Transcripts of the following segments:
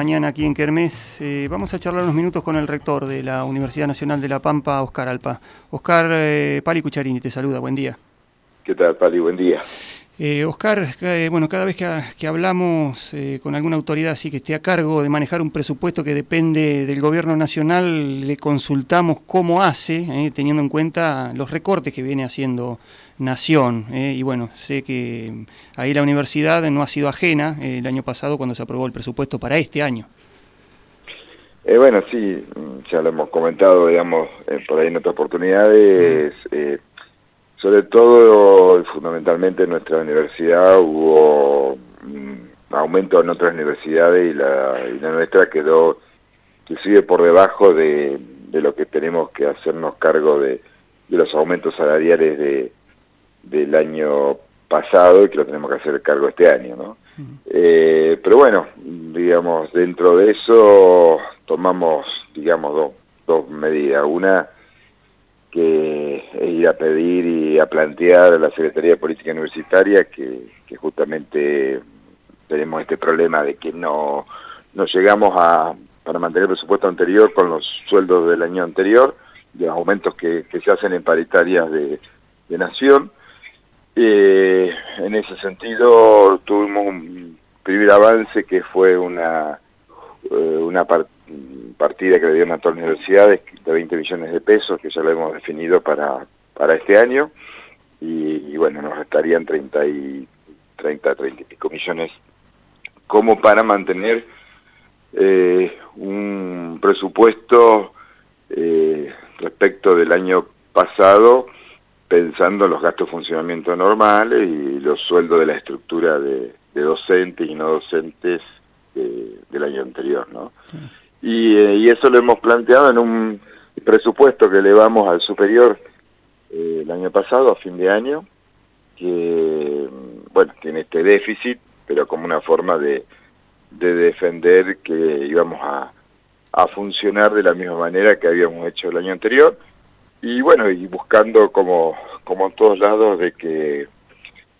Mañana aquí en Kermés eh, vamos a charlar unos minutos con el rector de la Universidad Nacional de La Pampa, Oscar Alpa. Oscar eh, Pali Cucharini te saluda, buen día. ¿Qué tal, Pali? Buen día. Eh, Oscar, eh, bueno, cada vez que, hablamos eh, con alguna autoridad así que esté a cargo de manejar un presupuesto que depende del gobierno nacional, le consultamos cómo hace, teniendo en cuenta los recortes que viene haciendo Nación. y bueno, sé que ahí la universidad no ha sido ajena el año pasado cuando se aprobó el presupuesto para este año. bueno, sí, ya lo hemos comentado, digamos, por ahí en otras oportunidades. Mm. Sobre todo, fundamentalmente en nuestra universidad hubo un aumento en otras universidades y la, nuestra quedó inclusive por debajo de, lo que tenemos que hacernos cargo de, los aumentos salariales de, del año pasado y que lo tenemos que hacer cargo este año, ¿no? Eh, pero bueno, digamos, dentro de eso tomamos, digamos, dos, dos medidas. Una, que ir a pedir y a plantear a la Secretaría de Política Universitaria que, justamente tenemos este problema de que no, no llegamos a, para mantener el presupuesto anterior con los sueldos del año anterior, de los aumentos que, se hacen en paritarias de, Nación. Eh, en ese sentido tuvimos un primer avance que fue una, eh, una parte partida que le dieron a todas las universidades de 20 millones de pesos, que ya lo hemos definido para, para este año, y, bueno, nos restarían 30, y, 30, 30 y pico millones como para mantener eh, un presupuesto eh, respecto del año pasado, pensando en los gastos de funcionamiento normales y los sueldos de la estructura de, docentes y no docentes del año anterior, ¿no? Eh, y, eso lo hemos planteado en un presupuesto que elevamos al superior eh, el año pasado, a fin de año, que, bueno, tiene este déficit, pero como una forma de, defender que íbamos a, a funcionar de la misma manera que habíamos hecho el año anterior, y bueno, y buscando como, como en todos lados de que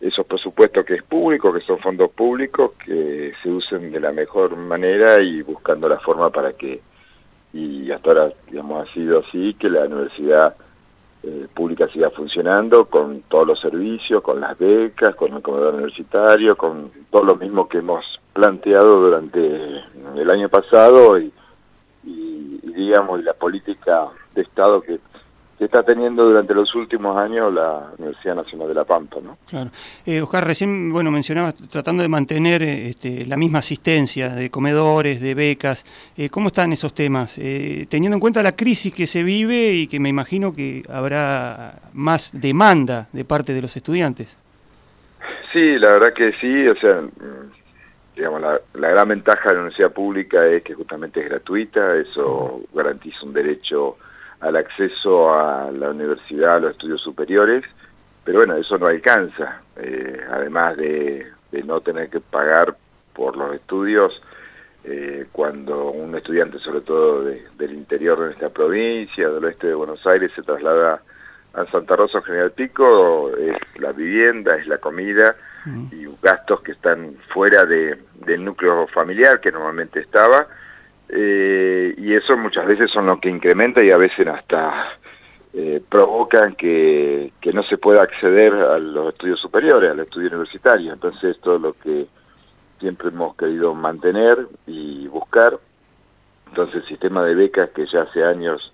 esos presupuestos que es público, que son fondos públicos, que se usen de la mejor manera y buscando la forma para que, y hasta ahora digamos ha sido así, que la universidad eh, pública siga funcionando con todos los servicios, con las becas, con el comedor universitario, con todo lo mismo que hemos planteado durante el año pasado y, y digamos la política de Estado que que está teniendo durante los últimos años la Universidad Nacional de La Pampa. ¿no? Claro. Eh, Oscar, recién bueno, mencionabas tratando de mantener este, la misma asistencia de comedores, de becas. Eh, ¿Cómo están esos temas? Eh, teniendo en cuenta la crisis que se vive y que me imagino que habrá más demanda de parte de los estudiantes. Sí, la verdad que sí. O sea, digamos, la, la gran ventaja de la universidad pública es que justamente es gratuita, eso garantiza un derecho al acceso a la universidad, a los estudios superiores, pero bueno, eso no alcanza, eh, además de, no tener que pagar por los estudios, eh, cuando un estudiante, sobre todo del interior de nuestra provincia, del oeste de Buenos Aires, se traslada a Santa Rosa General Pico, es la vivienda, es la comida mm. y gastos que están fuera del núcleo familiar que normalmente estaba, eh, y eso muchas veces son lo que incrementa y a veces hasta eh, provocan que, no se pueda acceder a los estudios superiores, al estudio universitario. Entonces esto es lo que siempre hemos querido mantener y buscar. Entonces el sistema de becas que ya hace años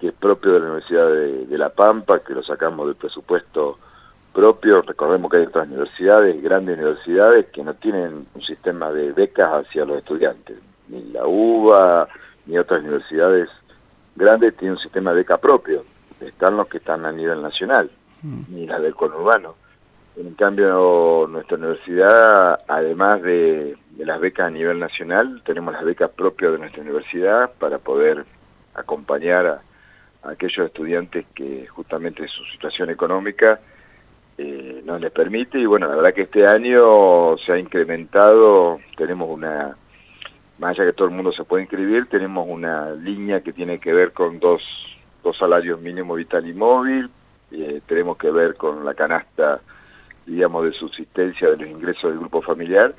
que es propio de la Universidad de, de La Pampa, que lo sacamos del presupuesto propio, recordemos que hay otras universidades, grandes universidades, que no tienen un sistema de becas hacia los estudiantes ni la UBA, ni otras universidades grandes tienen un sistema de beca propio. Están los que están a nivel nacional, mm. ni las del conurbano. En cambio, nuestra universidad, además de, las becas a nivel nacional, tenemos las becas propias de nuestra universidad para poder acompañar a, aquellos estudiantes que justamente su situación económica eh, no les permite. Y bueno, la verdad que este año se ha incrementado, tenemos una más allá que todo el mundo se puede inscribir, tenemos una línea que tiene que ver con dos, dos salarios mínimo vital y móvil, eh, tenemos que ver con la canasta, digamos, de subsistencia de los ingresos del grupo familiar,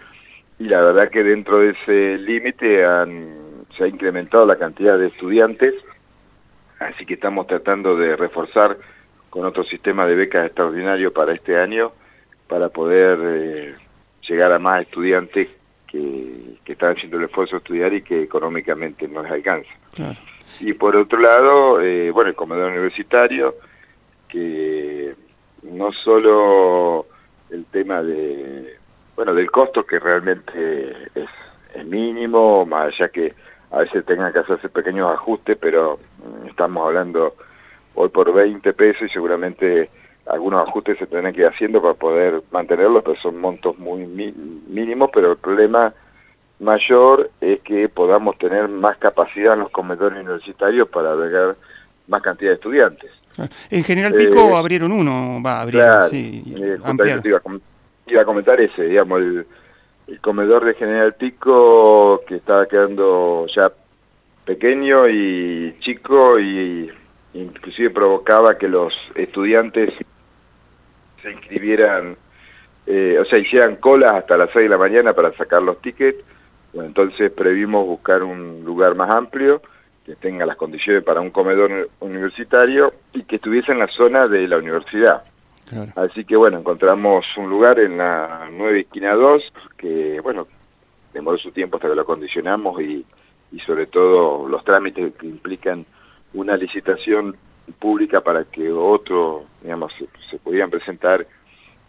y la verdad que dentro de ese límite se ha incrementado la cantidad de estudiantes, así que estamos tratando de reforzar con otro sistema de becas extraordinario para este año, para poder eh, llegar a más estudiantes que, están haciendo el esfuerzo de estudiar y que económicamente no les alcanza. Y por otro lado, eh, bueno, el comedor universitario, que no solo el tema de, bueno, del costo que realmente es, mínimo, más allá que a veces tengan que hacerse pequeños ajustes, pero mm, estamos hablando hoy por 20 pesos y seguramente algunos ajustes se tendrán que ir haciendo para poder mantenerlos, pero son montos muy mínimos, pero el problema mayor es que podamos tener más capacidad en los comedores universitarios para albergar más cantidad de estudiantes. En General Pico eh, abrieron uno, va a abrir, sí, eh, iba, a comentar ese, digamos, el, comedor de General Pico que estaba quedando ya pequeño y chico y inclusive provocaba que los estudiantes se inscribieran, eh, o sea, hicieran colas hasta las 6 de la mañana para sacar los tickets. entonces previmos buscar un lugar más amplio, que tenga las condiciones para un comedor universitario y que estuviese en la zona de la universidad. Así que bueno, encontramos un lugar en la 9 esquina 2, que bueno, demoró su tiempo hasta que lo acondicionamos y, y sobre todo los trámites que implican una licitación pública para que otros, digamos, se, pudieran presentar,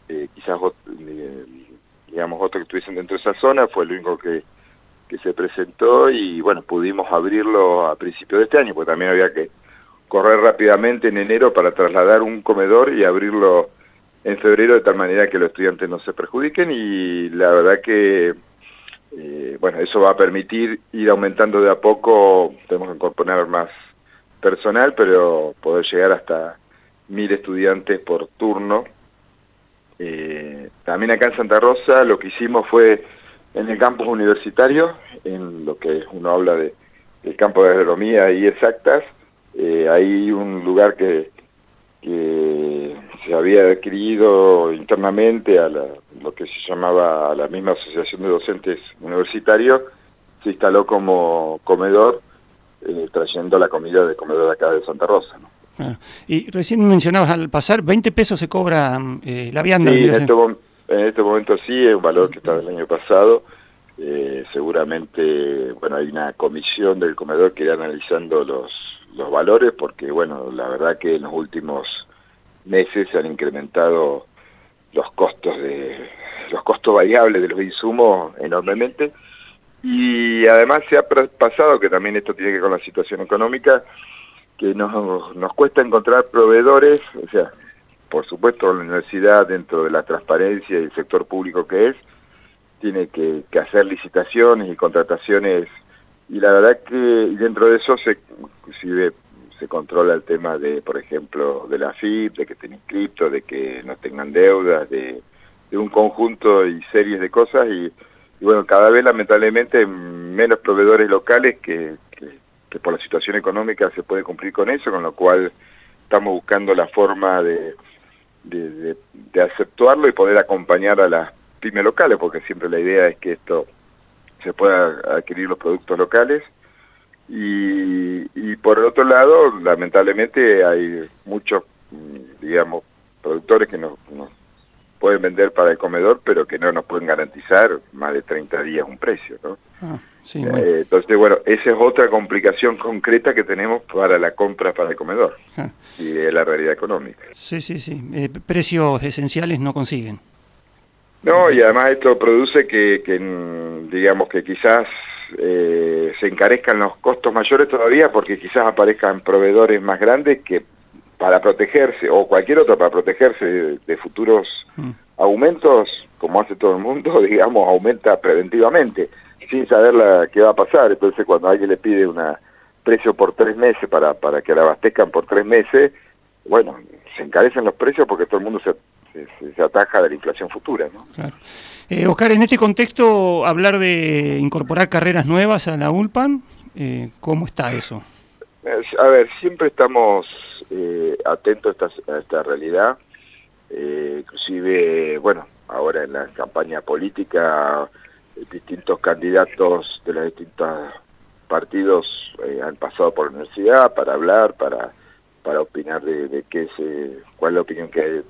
eh, quizás, eh, digamos, otros que estuviesen dentro de esa zona, fue el único que, que se presentó y, bueno, pudimos abrirlo a principios de este año, porque también había que correr rápidamente en enero para trasladar un comedor y abrirlo en febrero de tal manera que los estudiantes no se perjudiquen y la verdad que eh, bueno, eso va a permitir ir aumentando de a poco, tenemos que incorporar más personal, pero poder llegar hasta mil estudiantes por turno. Eh, también acá en Santa Rosa lo que hicimos fue en el campus universitario, en lo que uno habla de, del campo de agronomía y exactas, eh, hay un lugar que, se había adquirido internamente a lo que se llamaba la misma Asociación de Docentes Universitarios, se instaló como comedor eh, trayendo la comida de comedor de acá de Santa Rosa. ¿no? Ah, y recién mencionabas al pasar, 20 pesos se cobra eh, la vianda. Sí, este en este, momento sí, es un valor que está del año pasado. Eh, seguramente, bueno, hay una comisión del comedor que irá analizando los, los valores porque, bueno, la verdad que en los últimos meses se han incrementado los costos de los costos variables de los insumos enormemente y además se ha pasado, que también esto tiene que ver con la situación económica, que nos, nos cuesta encontrar proveedores, o sea, por supuesto la universidad dentro de la transparencia y el sector público que es, tiene que, hacer licitaciones y contrataciones. Y la verdad que dentro de eso se inclusive se controla el tema de, por ejemplo, de la FIP, de que estén inscriptos, de que no tengan deudas, de, de un conjunto y series de cosas y y bueno, cada vez lamentablemente menos proveedores locales que, por la situación económica se puede cumplir con eso, con lo cual estamos buscando la forma de, de, aceptarlo y poder acompañar a las pymes locales, porque siempre la idea es que esto se pueda adquirir los productos locales. Y, por el otro lado, lamentablemente hay muchos, digamos, productores que nos, nos pueden vender para el comedor, pero que no nos pueden garantizar más de 30 días un precio, ¿no? Ah, eh, entonces, bueno, esa es otra complicación concreta que tenemos para la compra para el comedor ah. y de la realidad económica. Sí, sí, sí. Eh, precios esenciales no consiguen. No, y además esto produce que, digamos, que quizás eh, se encarezcan los costos mayores todavía porque quizás aparezcan proveedores más grandes que para protegerse, o cualquier otro para protegerse de, futuros mm. aumentos, como hace todo el mundo, digamos, aumenta preventivamente, sin saber la, qué va a pasar. Entonces cuando alguien le pide un precio por tres meses para, para que la abastezcan por tres meses, bueno, se encarecen los precios porque todo el mundo se, se, ataja de la inflación futura. ¿no? Claro. Eh, Oscar, en este contexto, hablar de incorporar carreras nuevas a la ULPAN, eh, ¿cómo está eso? A ver, siempre estamos eh, atentos a esta, realidad, eh, inclusive, bueno, ahora en la campaña política distintos candidatos de los distintos partidos eh, han pasado por la universidad para hablar, para, para opinar de, qué se, cuál es la opinión que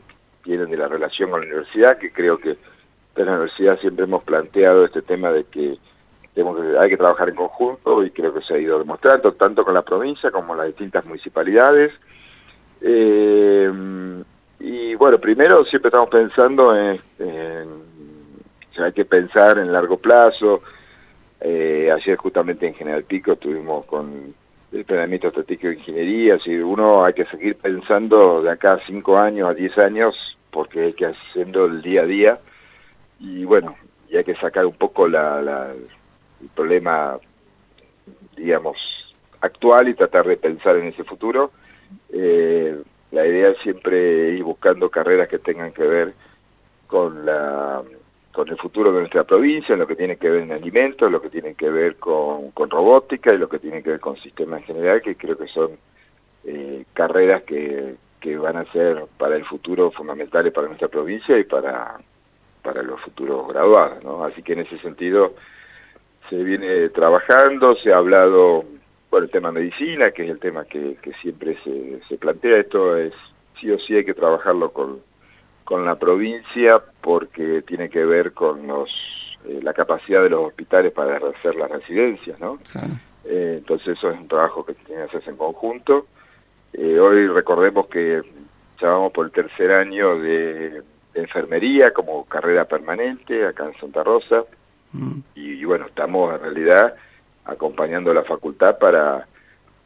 tienen de la relación con la universidad, que creo que en la universidad siempre hemos planteado este tema de que hay que trabajar en conjunto y creo que se ha ido demostrando, tanto con la provincia como las distintas municipalidades. Eh, y bueno, primero siempre estamos pensando en, hay que pensar en largo plazo. Eh, ayer justamente en General Pico estuvimos con el planeamiento estratégico de ingeniería, si uno hay que seguir pensando de acá a 5 años, a 10 años, porque hay que haciendo el día a día, y bueno, y hay que sacar un poco el problema, digamos, actual y tratar de pensar en ese futuro. Eh, la idea es siempre ir buscando carreras que tengan que ver con la con el futuro de nuestra provincia, en lo que tiene que ver en alimentos, lo que tiene que ver con, robótica y lo que tiene que ver con sistemas en general, que creo que son eh, carreras que, que, van a ser para el futuro fundamentales para nuestra provincia y para, para los futuros graduados. ¿no? Así que en ese sentido se viene trabajando, se ha hablado bueno, el tema medicina, que es el tema que, siempre se, se, plantea, esto es sí o sí hay que trabajarlo con, con la provincia porque tiene que ver con los, eh, la capacidad de los hospitales para hacer las residencias, ¿no? Eh, entonces eso es un trabajo que tiene que hacerse en conjunto. Eh, hoy recordemos que ya vamos por el tercer año de, enfermería como carrera permanente acá en Santa Rosa mm. y, y bueno, estamos en realidad acompañando la facultad para,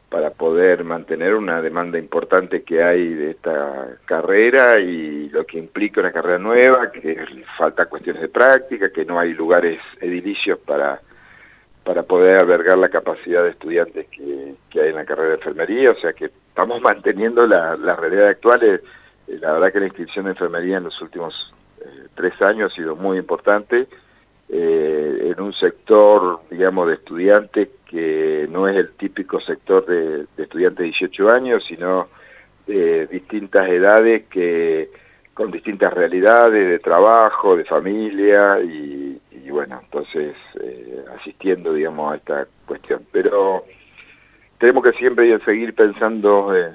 para poder mantener una demanda importante que hay de esta carrera y lo que implica una carrera nueva, que falta cuestiones de práctica, que no hay lugares edilicios para, para poder albergar la capacidad de estudiantes que, hay en la carrera de enfermería, o sea que estamos manteniendo la, la realidad actual. Eh, la verdad que la inscripción de enfermería en los últimos eh, tres años ha sido muy importante eh, en un sector, digamos, de estudiantes que no es el típico sector de, estudiantes de 18 años, sino de distintas edades que con distintas realidades de trabajo, de familia y, bueno, entonces eh, asistiendo, digamos, a esta cuestión. Pero tenemos que siempre seguir pensando eh,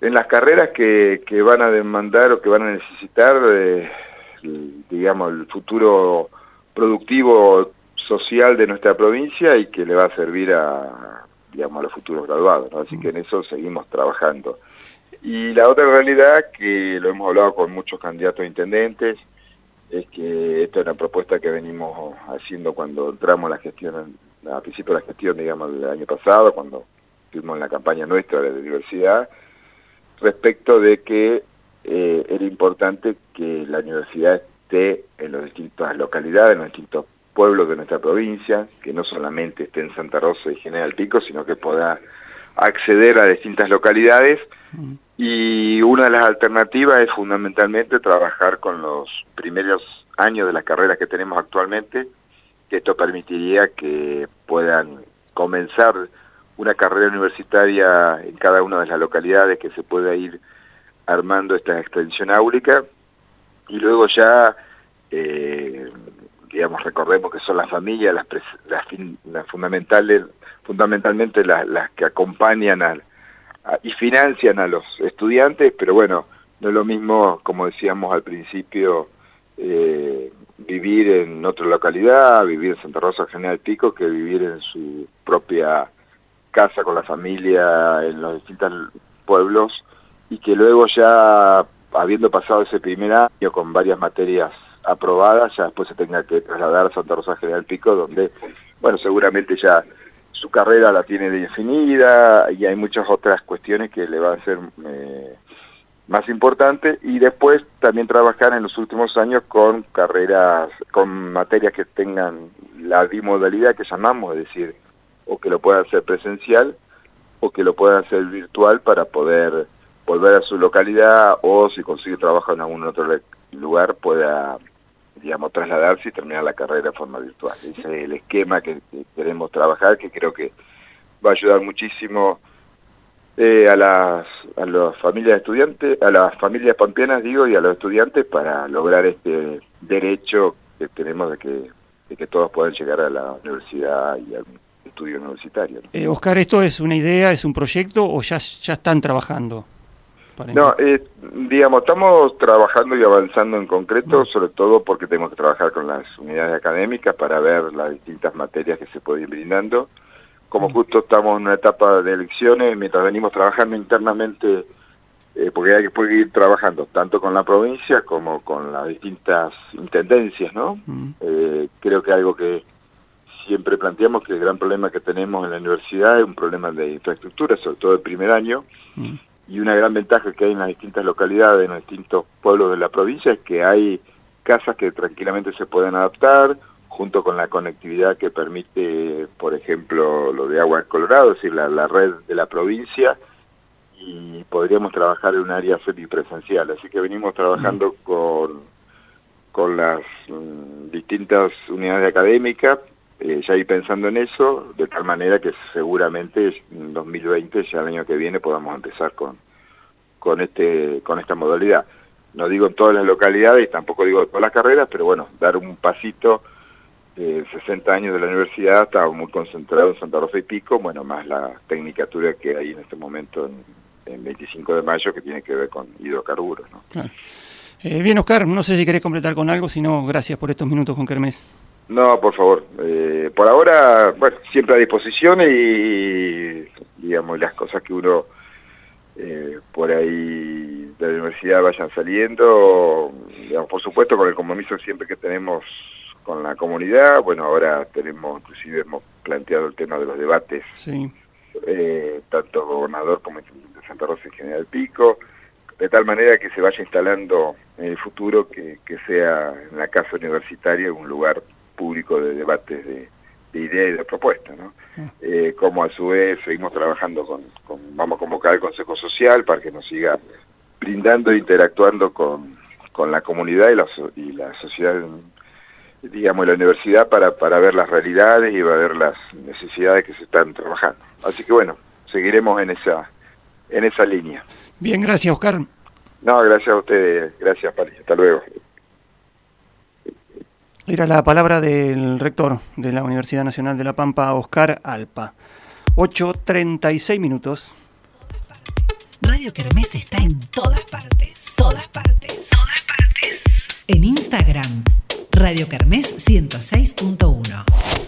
en las carreras que, que, van a demandar o que van a necesitar, digamos, el futuro productivo social de nuestra provincia y que le va a servir a, digamos, a los futuros graduados. Así que en eso seguimos trabajando. Y la otra realidad, que lo hemos hablado con muchos candidatos a intendentes, es que esta es una propuesta que venimos haciendo cuando entramos a la gestión, a principio de la gestión, digamos, del año pasado, cuando estuvimos en la campaña nuestra de diversidad, respecto de que eh, era importante que la universidad en las distintas localidades, en los distintos pueblos de nuestra provincia, que no solamente esté en Santa Rosa y General Pico, sino que pueda acceder a distintas localidades. Mm. Y una de las alternativas es fundamentalmente trabajar con los primeros años de las carreras que tenemos actualmente, que esto permitiría que puedan comenzar una carrera universitaria en cada una de las localidades que se pueda ir armando esta extensión áulica y luego ya, eh, digamos, recordemos que son las familias las, las, fundamentales, fundamentalmente las, que acompañan al, y financian a los estudiantes, pero bueno, no es lo mismo, como decíamos al principio, eh, vivir en otra localidad, vivir en Santa Rosa General Pico, que vivir en su propia casa con la familia en los distintos pueblos y que luego ya habiendo pasado ese primer año con varias materias aprobadas, ya después se tenga que trasladar a Santa Rosa General Pico, donde, bueno, seguramente ya su carrera la tiene definida y hay muchas otras cuestiones que le van a ser eh, más importantes. Y después también trabajar en los últimos años con carreras, con materias que tengan la bimodalidad que llamamos, es decir, o que lo puedan hacer presencial o que lo puedan hacer virtual para poder volver a su localidad o si consigue trabajo en algún otro lugar pueda digamos trasladarse y terminar la carrera de forma virtual. Ese es el esquema que, queremos trabajar que creo que va a ayudar muchísimo eh, a las a las familias estudiantes, a las familias pampeanas digo y a los estudiantes para lograr este derecho que tenemos de que de que todos puedan llegar a la universidad y al estudio universitario. Eh, Oscar, ¿esto es una idea, es un proyecto o ya, ya están trabajando? No, eh, digamos, estamos trabajando y avanzando en concreto, sobre todo porque tenemos que trabajar con las unidades académicas para ver las distintas materias que se pueden ir brindando. Como justo estamos en una etapa de elecciones, mientras venimos trabajando internamente, eh, porque hay que ir trabajando tanto con la provincia como con las distintas intendencias, ¿no? Eh, creo que algo que siempre planteamos que el gran problema que tenemos en la universidad es un problema de infraestructura, sobre todo el primer año, y una gran ventaja que hay en las distintas localidades, en los distintos pueblos de la provincia, es que hay casas que tranquilamente se pueden adaptar, junto con la conectividad que permite, por ejemplo, lo de Agua Colorado, es decir, la, red de la provincia, y podríamos trabajar en un área semipresencial. Así que venimos trabajando con, con las mm, distintas unidades académicas eh, ya ir pensando en eso, de tal manera que seguramente en 2020, ya el año que viene, podamos empezar con, con, este, con esta modalidad. No digo en todas las localidades, tampoco digo en todas las carreras, pero bueno, dar un pasito, eh, 60 años de la universidad, estaba muy concentrado en Santa Rosa y Pico, bueno, más la tecnicatura que hay en este momento en, 25 de mayo, que tiene que ver con hidrocarburos. Eh, bien, Oscar, no sé si querés completar con algo, si no, gracias por estos minutos con Kermés. No, por favor. Eh, por ahora, bueno, siempre a disposición y, digamos, las cosas que uno eh, por ahí de la universidad vayan saliendo, digamos, por supuesto con el compromiso siempre que tenemos con la comunidad, bueno, ahora tenemos, inclusive hemos planteado el tema de los debates, sí. eh, tanto gobernador como de Santa Rosa y General Pico, de tal manera que se vaya instalando en el futuro que, que sea en la casa universitaria un lugar público de debates de, ideas y de propuestas, ¿no? Eh, como a su vez seguimos trabajando con, vamos a convocar al Consejo Social para que nos siga brindando e interactuando con, con la comunidad y la, y la sociedad, digamos, la universidad para, para ver las realidades y para ver las necesidades que se están trabajando. Así que bueno, seguiremos en esa, en esa línea. Bien, gracias Oscar. No, gracias a ustedes, gracias Pali, hasta luego. Era la palabra del rector de la Universidad Nacional de La Pampa, Oscar Alpa. 8.36 minutos. Radio Kermés está en todas partes. Todas partes. Todas partes. En Instagram, Radio Kermés 106.1.